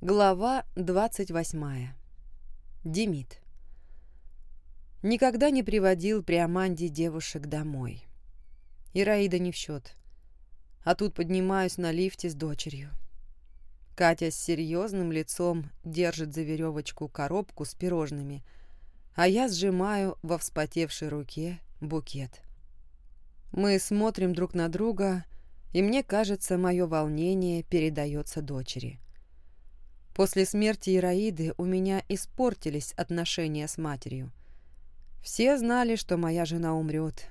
Глава 28. Демид. Никогда не приводил при Аманде девушек домой. Ираида не в счет. А тут поднимаюсь на лифте с дочерью. Катя с серьезным лицом держит за веревочку коробку с пирожными, а я сжимаю во вспотевшей руке букет. Мы смотрим друг на друга, и мне кажется, мое волнение передается дочери. После смерти Ираиды у меня испортились отношения с матерью. Все знали, что моя жена умрет.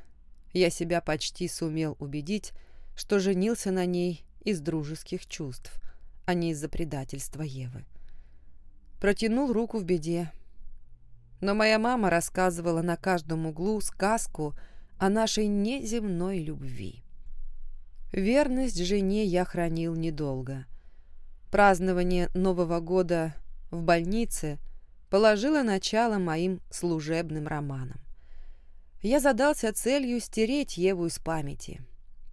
Я себя почти сумел убедить, что женился на ней из дружеских чувств, а не из-за предательства Евы. Протянул руку в беде. Но моя мама рассказывала на каждом углу сказку о нашей неземной любви. Верность жене я хранил недолго — Празднование Нового года в больнице положило начало моим служебным романам. Я задался целью стереть Еву из памяти,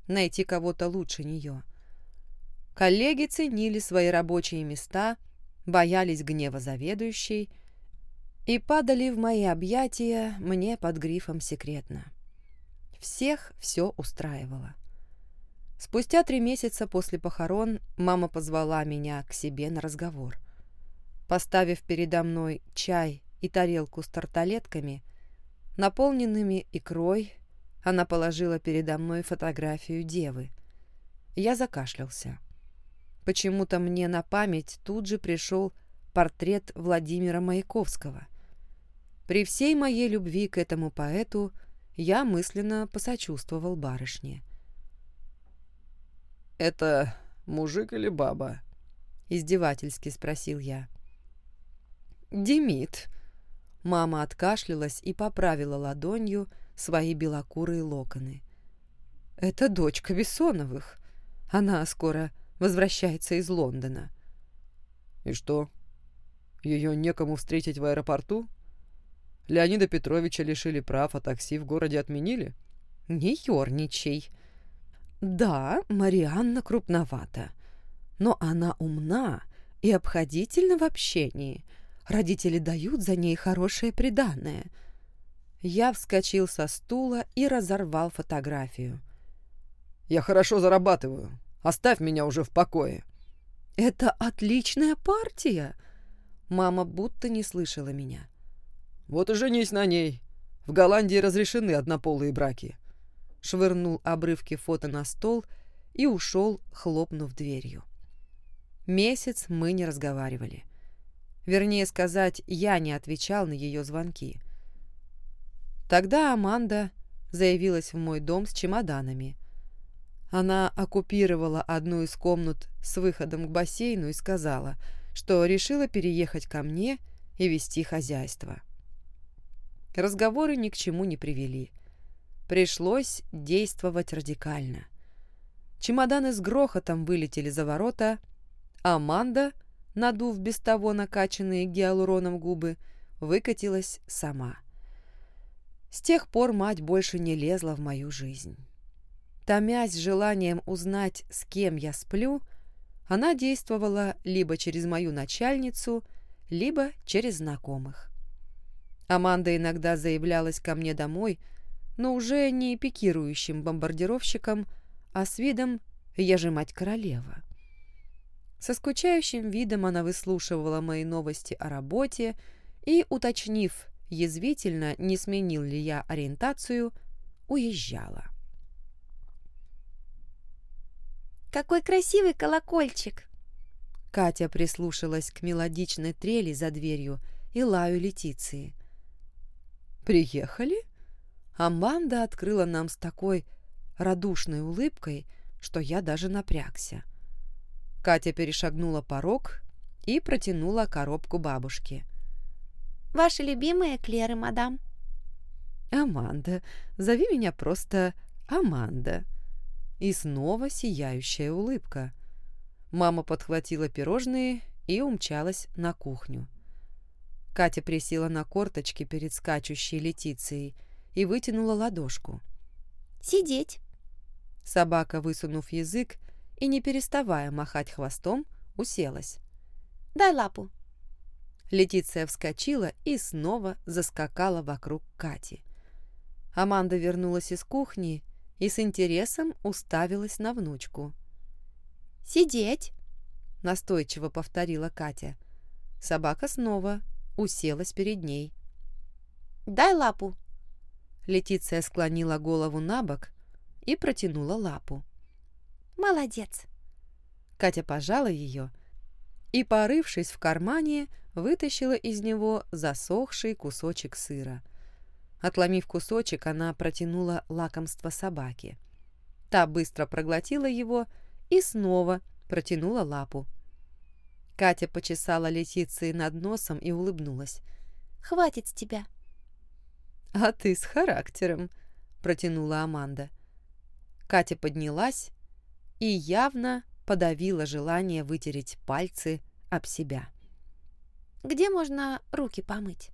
найти кого-то лучше нее. Коллеги ценили свои рабочие места, боялись гнева заведующей и падали в мои объятия мне под грифом «секретно». Всех все устраивало. Спустя три месяца после похорон мама позвала меня к себе на разговор. Поставив передо мной чай и тарелку с тарталетками, наполненными икрой, она положила передо мной фотографию девы. Я закашлялся. Почему-то мне на память тут же пришел портрет Владимира Маяковского. При всей моей любви к этому поэту я мысленно посочувствовал барышне. «Это мужик или баба?» — издевательски спросил я. «Демид». Мама откашлялась и поправила ладонью свои белокурые локоны. «Это дочка Бессоновых. Она скоро возвращается из Лондона». «И что? Ее некому встретить в аэропорту? Леонида Петровича лишили прав, а такси в городе отменили?» «Не ерничай», да, Марианна крупновата, но она умна и обходительна в общении. Родители дают за ней хорошее приданное. Я вскочил со стула и разорвал фотографию. «Я хорошо зарабатываю. Оставь меня уже в покое». «Это отличная партия!» Мама будто не слышала меня. «Вот и женись на ней. В Голландии разрешены однополые браки швырнул обрывки фото на стол и ушел, хлопнув дверью. Месяц мы не разговаривали. Вернее сказать, я не отвечал на ее звонки. Тогда Аманда заявилась в мой дом с чемоданами. Она оккупировала одну из комнат с выходом к бассейну и сказала, что решила переехать ко мне и вести хозяйство. Разговоры ни к чему не привели. Пришлось действовать радикально. Чемоданы с грохотом вылетели за ворота, Аманда, надув без того накачанные гиалуроном губы, выкатилась сама. С тех пор мать больше не лезла в мою жизнь. Томясь желанием узнать, с кем я сплю, она действовала либо через мою начальницу, либо через знакомых. Аманда иногда заявлялась ко мне домой – но уже не пикирующим бомбардировщиком, а с видом «я же мать королева». Со скучающим видом она выслушивала мои новости о работе и, уточнив язвительно, не сменил ли я ориентацию, уезжала. «Какой красивый колокольчик!» Катя прислушалась к мелодичной трели за дверью и лаю Летиции. «Приехали?» Аманда открыла нам с такой радушной улыбкой, что я даже напрягся. Катя перешагнула порог и протянула коробку бабушке. «Ваши любимые эклеры, мадам». «Аманда, зови меня просто Аманда». И снова сияющая улыбка. Мама подхватила пирожные и умчалась на кухню. Катя присела на корточки перед скачущей Летицией и вытянула ладошку. «Сидеть!» Собака, высунув язык и не переставая махать хвостом, уселась. дай лапу. Летиция вскочила и снова заскакала вокруг Кати. Аманда вернулась из кухни и с интересом уставилась на внучку. «Сидеть!» — настойчиво повторила Катя. Собака снова уселась перед ней. «Дай лапу!» Летиция склонила голову на бок и протянула лапу. «Молодец!» Катя пожала ее и, порывшись в кармане, вытащила из него засохший кусочек сыра. Отломив кусочек, она протянула лакомство собаке. Та быстро проглотила его и снова протянула лапу. Катя почесала лисицы над носом и улыбнулась. «Хватит с тебя!» «А ты с характером», — протянула Аманда. Катя поднялась и явно подавила желание вытереть пальцы об себя. «Где можно руки помыть?»